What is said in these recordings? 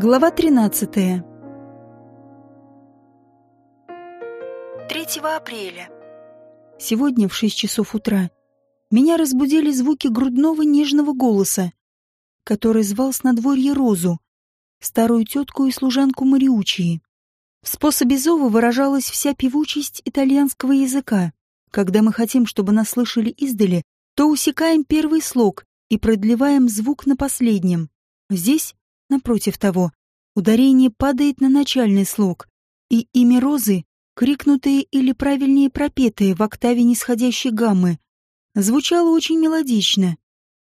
Глава 13. 3 апреля. Сегодня в 6 часов утра меня разбудили звуки грудного нежного голоса, который звал с надворья Розу, старую тетку и служанку Мариучии. В способе зова выражалась вся певучесть итальянского языка. Когда мы хотим, чтобы нас слышали издали, то усекаем первый слог и продлеваем звук на последнем. Здесь Напротив того, ударение падает на начальный слог, и имя Розы, крикнутое или правильнее пропетое в октаве нисходящей гаммы, звучало очень мелодично.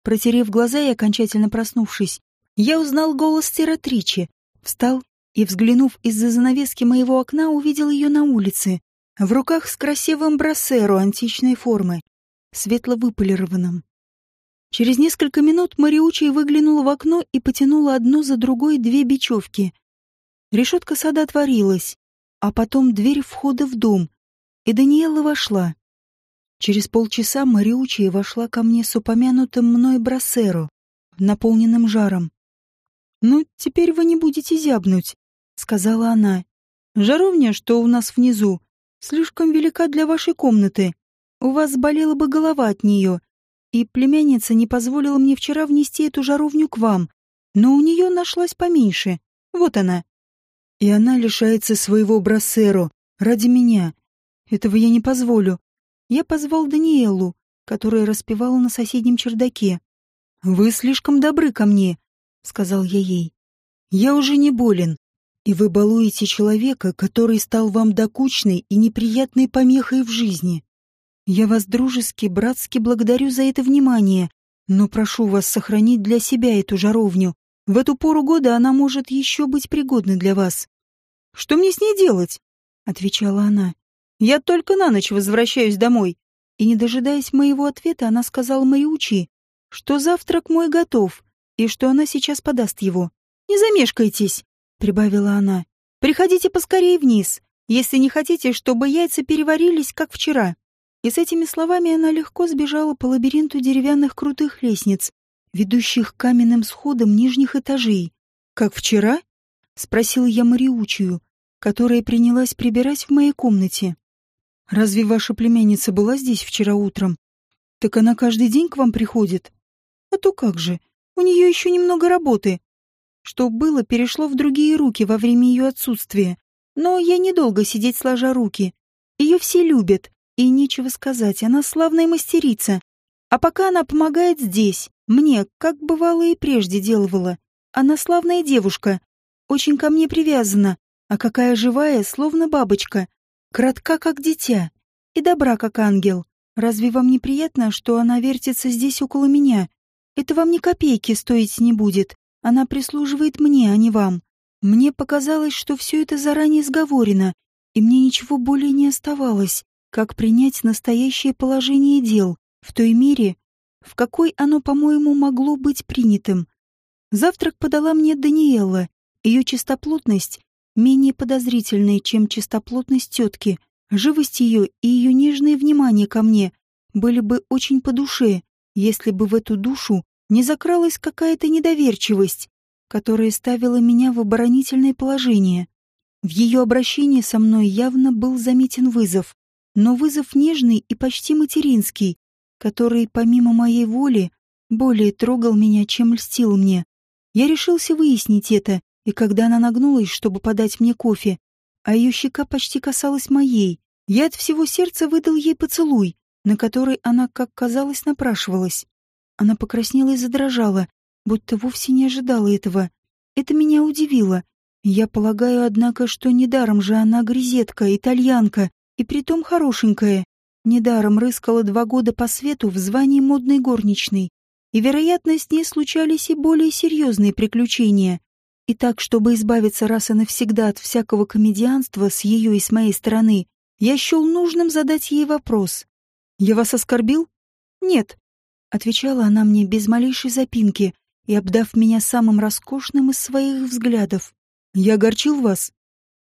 Протерев глаза и окончательно проснувшись, я узнал голос Тератричи, встал и, взглянув из-за занавески моего окна, увидел ее на улице, в руках с красивым брассеро античной формы, светло выполированным. Через несколько минут Мариучи выглянула в окно и потянула одну за другой две бечевки. Решетка сада отворилась, а потом дверь входа в дом, и Даниэла вошла. Через полчаса Мариучи вошла ко мне с упомянутым мной брасеро, наполненным жаром. «Ну, теперь вы не будете зябнуть», — сказала она. «Жаровня, что у нас внизу, слишком велика для вашей комнаты. У вас болела бы голова от нее, и племянница не позволила мне вчера внести эту жаровню к вам, но у нее нашлась поменьше. Вот она. И она лишается своего брасеро ради меня. Этого я не позволю. Я позвал Даниэлу, которая распевала на соседнем чердаке. «Вы слишком добры ко мне», — сказал я ей. «Я уже не болен, и вы балуете человека, который стал вам докучной и неприятной помехой в жизни. Я вас дружески, братски благодарю за это внимание, но прошу вас сохранить для себя эту жаровню. В эту пору года она может еще быть пригодна для вас. Что мне с ней делать? отвечала она. Я только на ночь возвращаюсь домой. И не дожидаясь моего ответа, она сказала Мариучи, что завтрак мой готов и что она сейчас подаст его. Не замешкайтесь, прибавила она. Приходите поскорее вниз, если не хотите, чтобы яйца переварились, как вчера. И с этими словами она легко сбежала по лабиринту деревянных крутых лестниц, ведущих к каменным сходам нижних этажей. «Как вчера?» — спросил я Мариучию, которая принялась прибирать в моей комнате. «Разве ваша племянница была здесь вчера утром? Так она каждый день к вам приходит?» «А то как же, у нее еще немного работы. Что было, перешло в другие руки во время ее отсутствия. Но я недолго сидеть сложа руки. Ее все любят, и нечего сказать, она славная мастерица. А пока она помогает здесь, мне, как бывало и прежде делала. Она славная девушка, очень ко мне привязана, а какая живая, словно бабочка, кратка, как дитя, и добра, как ангел. Разве вам неприятно, что она вертится здесь около меня? Это вам ни копейки стоить не будет. Она прислуживает мне, а не вам. Мне показалось, что все это заранее сговорено, и мне ничего более не оставалось, как принять настоящее положение дел в той мере, в какой оно, по-моему, могло быть принятым. Завтрак подала мне Даниэла. Ее чистоплотность менее подозрительная, чем чистоплотность тетки. Живость ее и ее нежное внимание ко мне были бы очень по душе, если бы в эту душу не закралась какая-то недоверчивость, которая ставила меня в оборонительное положение. В ее обращении со мной явно был заметен вызов но вызов нежный и почти материнский, который, помимо моей воли, более трогал меня, чем льстил мне. Я решился выяснить это, и когда она нагнулась, чтобы подать мне кофе, а ее щека почти касалась моей, я от всего сердца выдал ей поцелуй, на который она, как казалось, напрашивалась. Она покраснела и задрожала, будто вовсе не ожидала этого. Это меня удивило. Я полагаю, однако, что недаром же она грезетка, итальянка, и притом хорошенькая. Недаром рыскала два года по свету в звании модной горничной, и, вероятно, с ней случались и более серьезные приключения. И так, чтобы избавиться раз и навсегда от всякого комедианства с ее и с моей стороны, я счел нужным задать ей вопрос. «Я вас оскорбил?» «Нет», — отвечала она мне без малейшей запинки и обдав меня самым роскошным из своих взглядов. «Я огорчил вас?»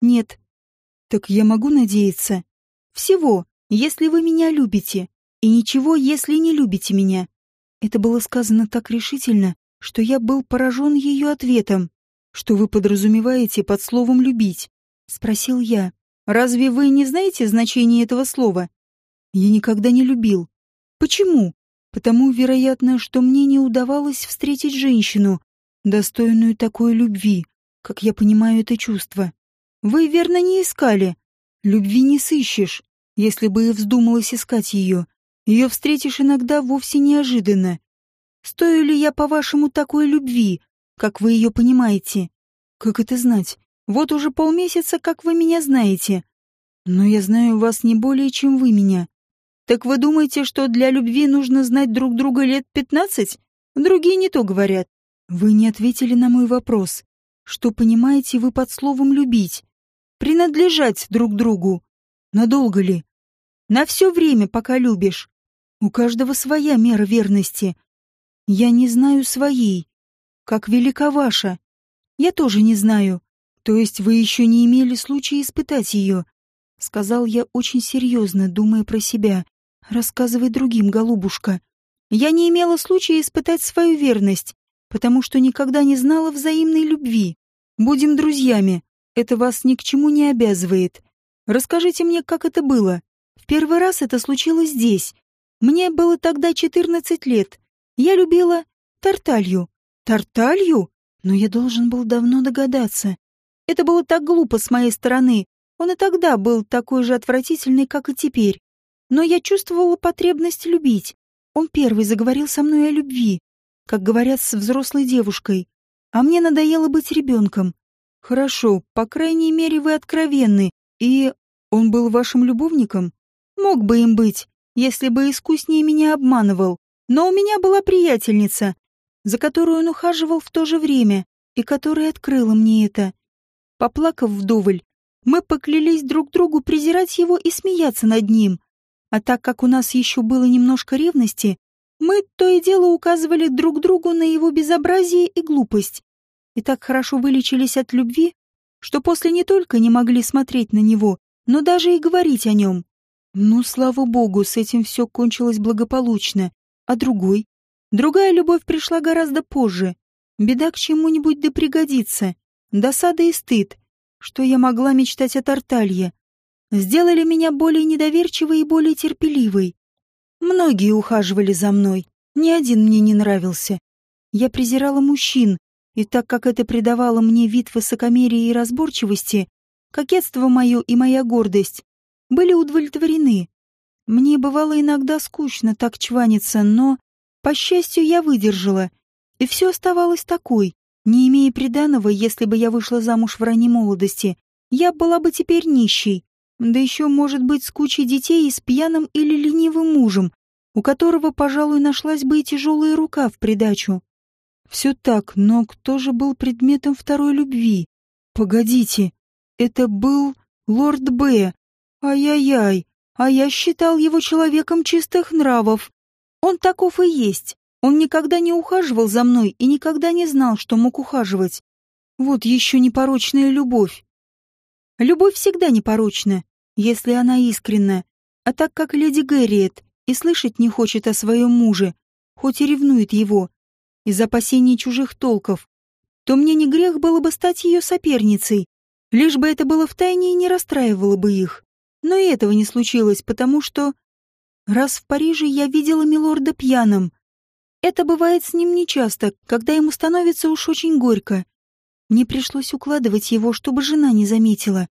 «Нет». «Так я могу надеяться?» Всего, если вы меня любите, и ничего, если не любите меня. Это было сказано так решительно, что я был поражен ее ответом. Что вы подразумеваете под словом «любить»? Спросил я. Разве вы не знаете значение этого слова? Я никогда не любил. Почему? Потому, вероятно, что мне не удавалось встретить женщину, достойную такой любви, как я понимаю это чувство. Вы верно не искали. Любви не сыщешь, если бы и вздумалось искать ее. Ее встретишь иногда вовсе неожиданно. Стою ли я, по-вашему, такой любви, как вы ее понимаете? Как это знать? Вот уже полмесяца, как вы меня знаете. Но я знаю вас не более, чем вы меня. Так вы думаете, что для любви нужно знать друг друга лет пятнадцать? Другие не то говорят. Вы не ответили на мой вопрос. Что понимаете вы под словом «любить»? Принадлежать друг другу. Надолго ли? На все время, пока любишь. У каждого своя мера верности. Я не знаю своей. Как велика ваша. Я тоже не знаю. То есть вы еще не имели случая испытать ее? Сказал я очень серьезно, думая про себя. Рассказывай другим, голубушка. Я не имела случая испытать свою верность, потому что никогда не знала взаимной любви. Будем друзьями. Это вас ни к чему не обязывает. Расскажите мне, как это было. В первый раз это случилось здесь. Мне было тогда 14 лет. Я любила Тарталью. Тарталью? Но я должен был давно догадаться. Это было так глупо с моей стороны. Он и тогда был такой же отвратительный, как и теперь. Но я чувствовала потребность любить. Он первый заговорил со мной о любви, как говорят с взрослой девушкой. А мне надоело быть ребенком. Хорошо, по крайней мере, вы откровенны. И он был вашим любовником? Мог бы им быть, если бы искуснее меня обманывал. Но у меня была приятельница, за которую он ухаживал в то же время, и которая открыла мне это. Поплакав вдоволь, мы поклялись друг другу презирать его и смеяться над ним. А так как у нас еще было немножко ревности, мы то и дело указывали друг другу на его безобразие и глупость. И так хорошо вылечились от любви, что после не только не могли смотреть на него, но даже и говорить о нем. Ну, слава богу, с этим все кончилось благополучно. А другой? Другая любовь пришла гораздо позже. Беда к чему-нибудь да пригодится. Досада и стыд. Что я могла мечтать о Тарталье? сделали меня более недоверчивой и более терпеливой. Многие ухаживали за мной, ни один мне не нравился. Я презирала мужчин, и так как это придавало мне вид высокомерия и разборчивости, кокетство мое и моя гордость были удовлетворены. Мне бывало иногда скучно так чваниться, но, по счастью, я выдержала, и все оставалось такой. Не имея приданого, если бы я вышла замуж в ранней молодости, я была бы теперь нищей. Да еще, может быть, с кучей детей и с пьяным или ленивым мужем, у которого, пожалуй, нашлась бы и тяжелая рука в придачу. Все так, но кто же был предметом второй любви? Погодите, это был лорд Б. Ай-яй-яй, а я считал его человеком чистых нравов. Он таков и есть. Он никогда не ухаживал за мной и никогда не знал, что мог ухаживать. Вот еще непорочная любовь. Любовь всегда непорочна, если она искренна. А так как леди Гэрриет и слышать не хочет о своем муже, хоть и ревнует его, из опасений чужих толков, то мне не грех было бы стать ее соперницей, лишь бы это было в тайне и не расстраивало бы их. Но и этого не случилось, потому что... Раз в Париже я видела милорда пьяным. Это бывает с ним нечасто, когда ему становится уж очень горько. Мне пришлось укладывать его, чтобы жена не заметила.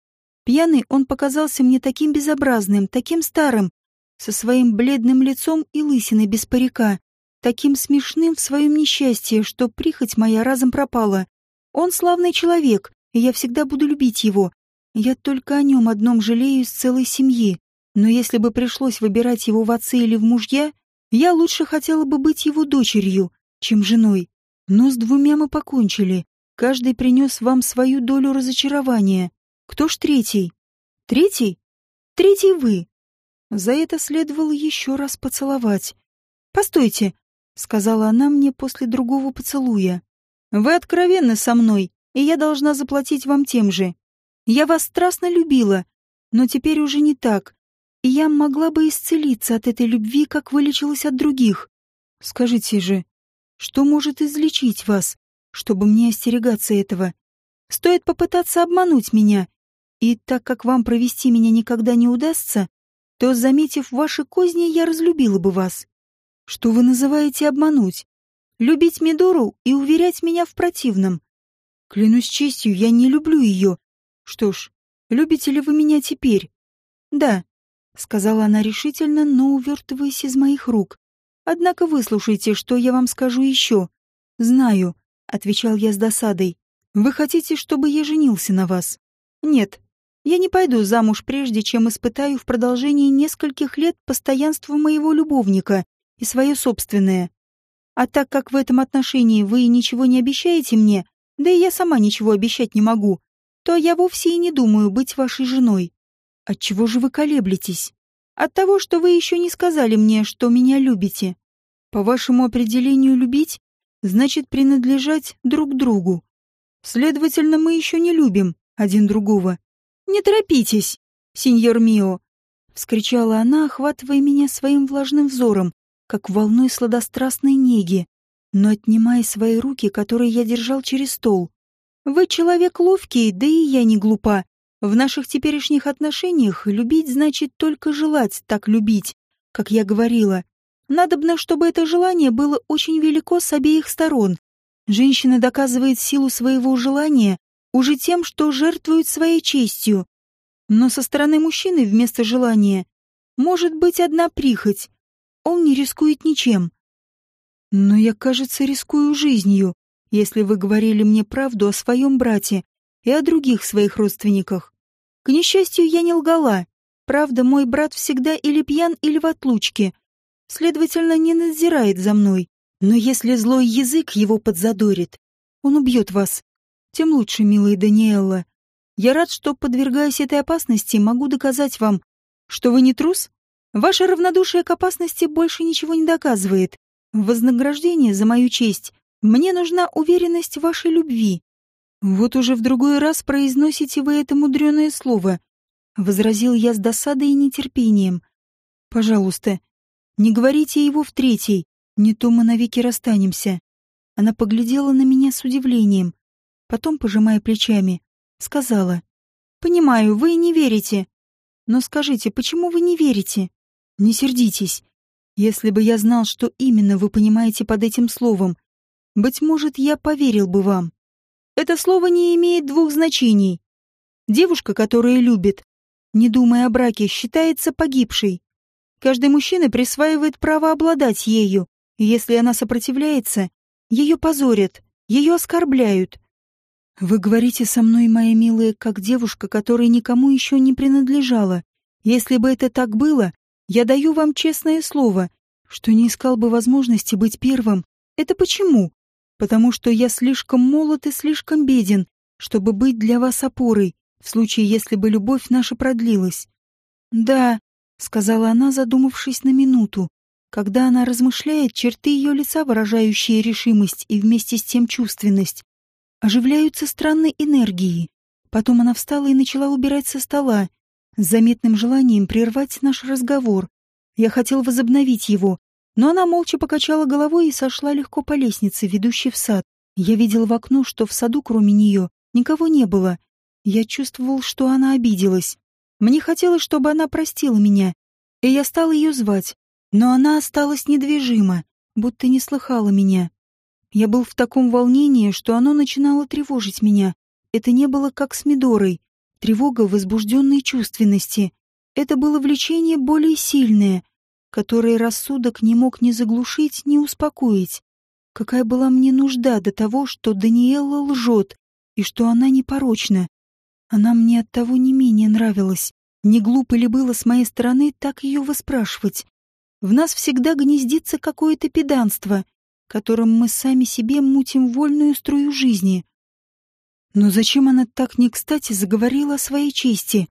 Пьяный он показался мне таким безобразным, таким старым, со своим бледным лицом и лысиной без парика, таким смешным в своем несчастье, что прихоть моя разом пропала. Он славный человек, и я всегда буду любить его. Я только о нем одном жалею из целой семьи. Но если бы пришлось выбирать его в отцы или в мужья, я лучше хотела бы быть его дочерью, чем женой. Но с двумя мы покончили. Каждый принес вам свою долю разочарования. Кто ж третий? Третий? Третий вы. За это следовало еще раз поцеловать. «Постойте», — сказала она мне после другого поцелуя. «Вы откровенны со мной, и я должна заплатить вам тем же. Я вас страстно любила, но теперь уже не так, и я могла бы исцелиться от этой любви, как вылечилась от других. Скажите же, что может излечить вас?» чтобы мне остерегаться этого. Стоит попытаться обмануть меня. И так как вам провести меня никогда не удастся, то, заметив ваши козни, я разлюбила бы вас. Что вы называете обмануть? Любить Мидору и уверять меня в противном. Клянусь честью, я не люблю ее. Что ж, любите ли вы меня теперь? Да, сказала она решительно, но увертываясь из моих рук. Однако выслушайте, что я вам скажу еще. Знаю, отвечал я с досадой. Вы хотите, чтобы я женился на вас? Нет, я не пойду замуж прежде, чем испытаю в продолжении нескольких лет постоянство моего любовника и свое собственное. А так как в этом отношении вы ничего не обещаете мне, да и я сама ничего обещать не могу, то я вовсе и не думаю быть вашей женой. Отчего же вы колеблетесь? От того, что вы еще не сказали мне, что меня любите. По вашему определению любить значит принадлежать друг другу. Следовательно, мы еще не любим один другого. «Не торопитесь, сеньор Мио!» — вскричала она, охватывая меня своим влажным взором, как волной сладострастной неги, но отнимая свои руки, которые я держал через стол. «Вы человек ловкий, да и я не глупа. В наших теперешних отношениях любить значит только желать так любить, как я говорила. Надобно, чтобы это желание было очень велико с обеих сторон. Женщина доказывает силу своего желания уже тем, что жертвует своей честью. Но со стороны мужчины вместо желания может быть одна прихоть. Он не рискует ничем. Но я, кажется, рискую жизнью, если вы говорили мне правду о своем брате и о других своих родственниках. К несчастью, я не лгала. Правда, мой брат всегда или пьян, или в отлучке. Следовательно, не надзирает за мной. Но если злой язык его подзадорит, он убьет вас тем лучше, милая Даниэлла. Я рад, что, подвергаясь этой опасности, могу доказать вам, что вы не трус. Ваше равнодушие к опасности больше ничего не доказывает. Вознаграждение за мою честь мне нужна уверенность в вашей любви. Вот уже в другой раз произносите вы это мудреное слово. Возразил я с досадой и нетерпением. Пожалуйста, не говорите его в третий, не то мы навеки расстанемся. Она поглядела на меня с удивлением. Потом, пожимая плечами, сказала. «Понимаю, вы не верите. Но скажите, почему вы не верите? Не сердитесь. Если бы я знал, что именно вы понимаете под этим словом, быть может, я поверил бы вам. Это слово не имеет двух значений. Девушка, которая любит, не думая о браке, считается погибшей. Каждый мужчина присваивает право обладать ею, если она сопротивляется, ее позорят, ее оскорбляют, вы говорите со мной, моя милая, как девушка, которая никому еще не принадлежала. Если бы это так было, я даю вам честное слово, что не искал бы возможности быть первым. Это почему? Потому что я слишком молод и слишком беден, чтобы быть для вас опорой, в случае, если бы любовь наша продлилась. Да, сказала она, задумавшись на минуту. Когда она размышляет, черты ее лица, выражающие решимость и вместе с тем чувственность, оживляются странной энергией. Потом она встала и начала убирать со стола, с заметным желанием прервать наш разговор. Я хотел возобновить его, но она молча покачала головой и сошла легко по лестнице, ведущей в сад. Я видел в окно, что в саду, кроме нее, никого не было. Я чувствовал, что она обиделась. Мне хотелось, чтобы она простила меня, и я стал ее звать, но она осталась недвижима, будто не слыхала меня. Я был в таком волнении, что оно начинало тревожить меня. Это не было как с Мидорой. Тревога возбужденной чувственности. Это было влечение более сильное, которое рассудок не мог ни заглушить, ни успокоить. Какая была мне нужда до того, что Даниэла лжет, и что она непорочна. Она мне от того не менее нравилась. Не глупо ли было с моей стороны так ее выспрашивать? В нас всегда гнездится какое-то педанство, которым мы сами себе мутим вольную струю жизни. Но зачем она так не кстати заговорила о своей чести?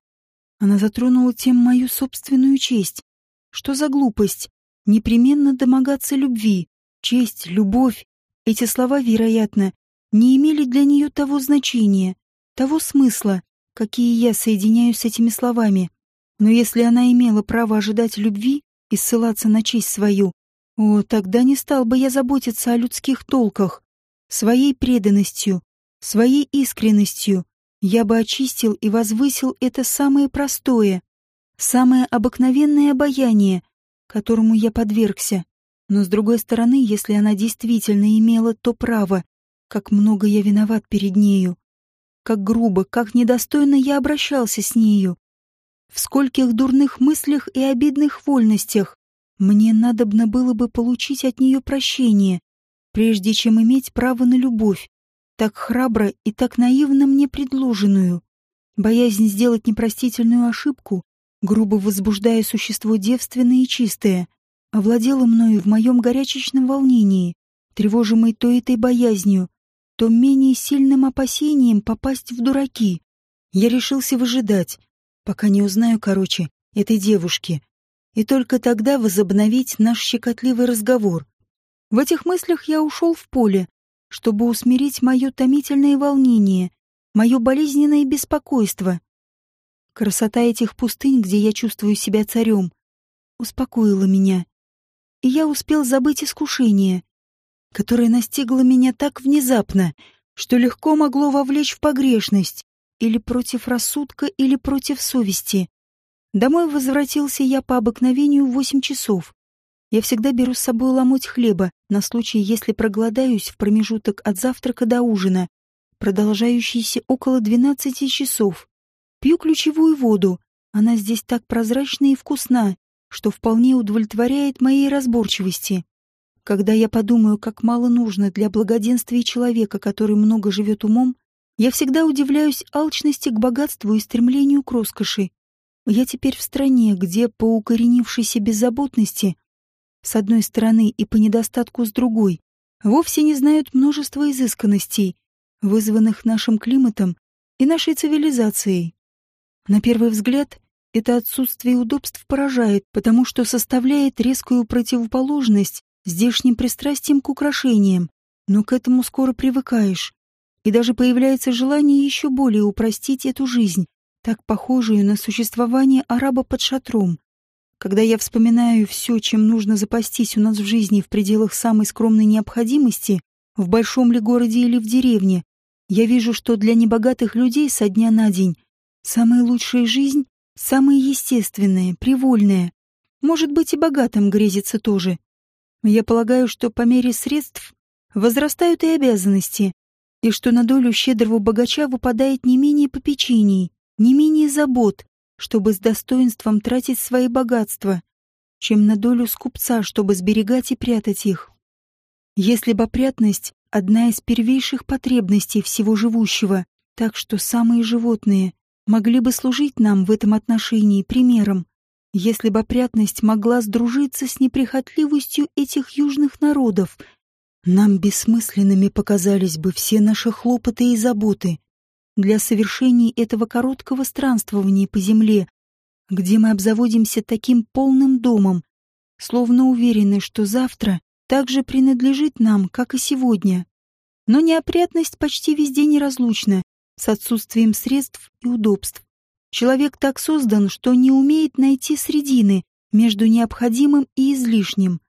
Она затронула тем мою собственную честь. Что за глупость? Непременно домогаться любви, честь, любовь. Эти слова, вероятно, не имели для нее того значения, того смысла, какие я соединяю с этими словами. Но если она имела право ожидать любви и ссылаться на честь свою, о, тогда не стал бы я заботиться о людских толках. Своей преданностью, Своей искренностью я бы очистил и возвысил это самое простое, самое обыкновенное обаяние, которому я подвергся. Но с другой стороны, если она действительно имела то право, как много я виноват перед нею, как грубо, как недостойно я обращался с нею, в скольких дурных мыслях и обидных вольностях мне надобно было бы получить от нее прощение, прежде чем иметь право на любовь, так храбро и так наивно мне предложенную. Боязнь сделать непростительную ошибку, грубо возбуждая существо девственное и чистое, овладела мною в моем горячечном волнении, тревожимой то этой боязнью, то менее сильным опасением попасть в дураки. Я решился выжидать, пока не узнаю, короче, этой девушки, и только тогда возобновить наш щекотливый разговор. В этих мыслях я ушел в поле, чтобы усмирить мое томительное волнение, мое болезненное беспокойство. Красота этих пустынь, где я чувствую себя царем, успокоила меня, и я успел забыть искушение, которое настигло меня так внезапно, что легко могло вовлечь в погрешность, или против рассудка, или против совести. Домой возвратился я по обыкновению в восемь часов. Я всегда беру с собой ломоть хлеба на случай, если проголодаюсь в промежуток от завтрака до ужина, продолжающийся около 12 часов. Пью ключевую воду. Она здесь так прозрачна и вкусна, что вполне удовлетворяет моей разборчивости. Когда я подумаю, как мало нужно для благоденствия человека, который много живет умом, я всегда удивляюсь алчности к богатству и стремлению к роскоши. Я теперь в стране, где по укоренившейся беззаботности с одной стороны и по недостатку с другой, вовсе не знают множество изысканностей, вызванных нашим климатом и нашей цивилизацией. На первый взгляд, это отсутствие удобств поражает, потому что составляет резкую противоположность здешним пристрастием к украшениям, но к этому скоро привыкаешь, и даже появляется желание еще более упростить эту жизнь, так похожую на существование араба под шатром. Когда я вспоминаю все, чем нужно запастись у нас в жизни в пределах самой скромной необходимости, в большом ли городе или в деревне, я вижу, что для небогатых людей со дня на день самая лучшая жизнь, самая естественная, привольная. Может быть, и богатым грезится тоже. Я полагаю, что по мере средств возрастают и обязанности, и что на долю щедрого богача выпадает не менее попечений, не менее забот, чтобы с достоинством тратить свои богатства, чем на долю скупца, чтобы сберегать и прятать их. Если бы опрятность — одна из первейших потребностей всего живущего, так что самые животные могли бы служить нам в этом отношении примером, если бы опрятность могла сдружиться с неприхотливостью этих южных народов, нам бессмысленными показались бы все наши хлопоты и заботы, для совершения этого короткого странствования по земле, где мы обзаводимся таким полным домом, словно уверены, что завтра также принадлежит нам, как и сегодня. Но неопрятность почти везде неразлучна с отсутствием средств и удобств. Человек так создан, что не умеет найти средины между необходимым и излишним.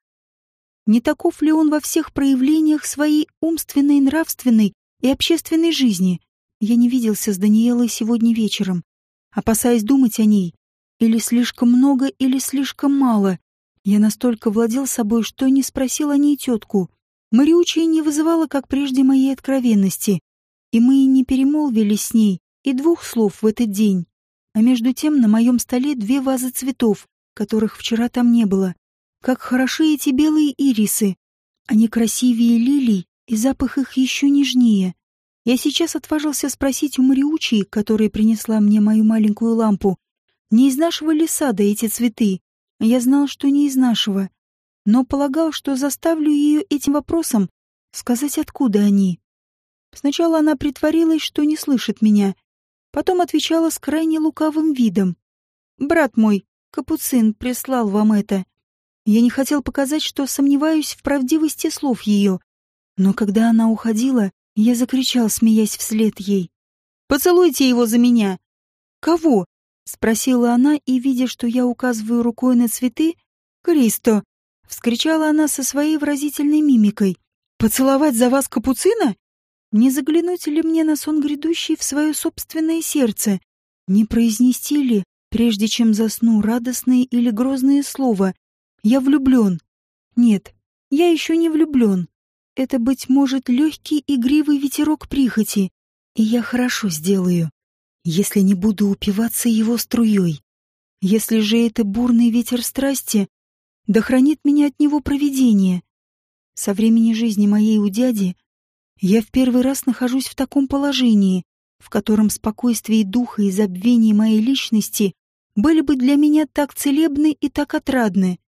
Не таков ли он во всех проявлениях своей умственной, нравственной и общественной жизни? Я не виделся с Даниэлой сегодня вечером, опасаясь думать о ней. Или слишком много, или слишком мало. Я настолько владел собой, что не спросил о ней тетку. Мариучи не вызывала, как прежде, моей откровенности. И мы не перемолвились с ней и двух слов в этот день. А между тем на моем столе две вазы цветов, которых вчера там не было. Как хороши эти белые ирисы. Они красивее лилий, и запах их еще нежнее. Я сейчас отважился спросить у Мариучи, которая принесла мне мою маленькую лампу, не из нашего ли сада эти цветы. Я знал, что не из нашего, но полагал, что заставлю ее этим вопросом сказать, откуда они. Сначала она притворилась, что не слышит меня, потом отвечала с крайне лукавым видом. «Брат мой, Капуцин, прислал вам это. Я не хотел показать, что сомневаюсь в правдивости слов ее, но когда она уходила, я закричал, смеясь вслед ей. «Поцелуйте его за меня!» «Кого?» — спросила она, и, видя, что я указываю рукой на цветы, «Кристо!» — вскричала она со своей выразительной мимикой. «Поцеловать за вас капуцина? Не заглянуть ли мне на сон грядущий в свое собственное сердце? Не произнести ли, прежде чем засну, радостное или грозное слово «Я влюблен»? Нет, я еще не влюблен. Это, быть может, легкий игривый ветерок прихоти, и я хорошо сделаю, если не буду упиваться его струей. Если же это бурный ветер страсти, да хранит меня от него провидение. Со времени жизни моей у дяди я в первый раз нахожусь в таком положении, в котором спокойствие духа и забвение моей личности были бы для меня так целебны и так отрадны.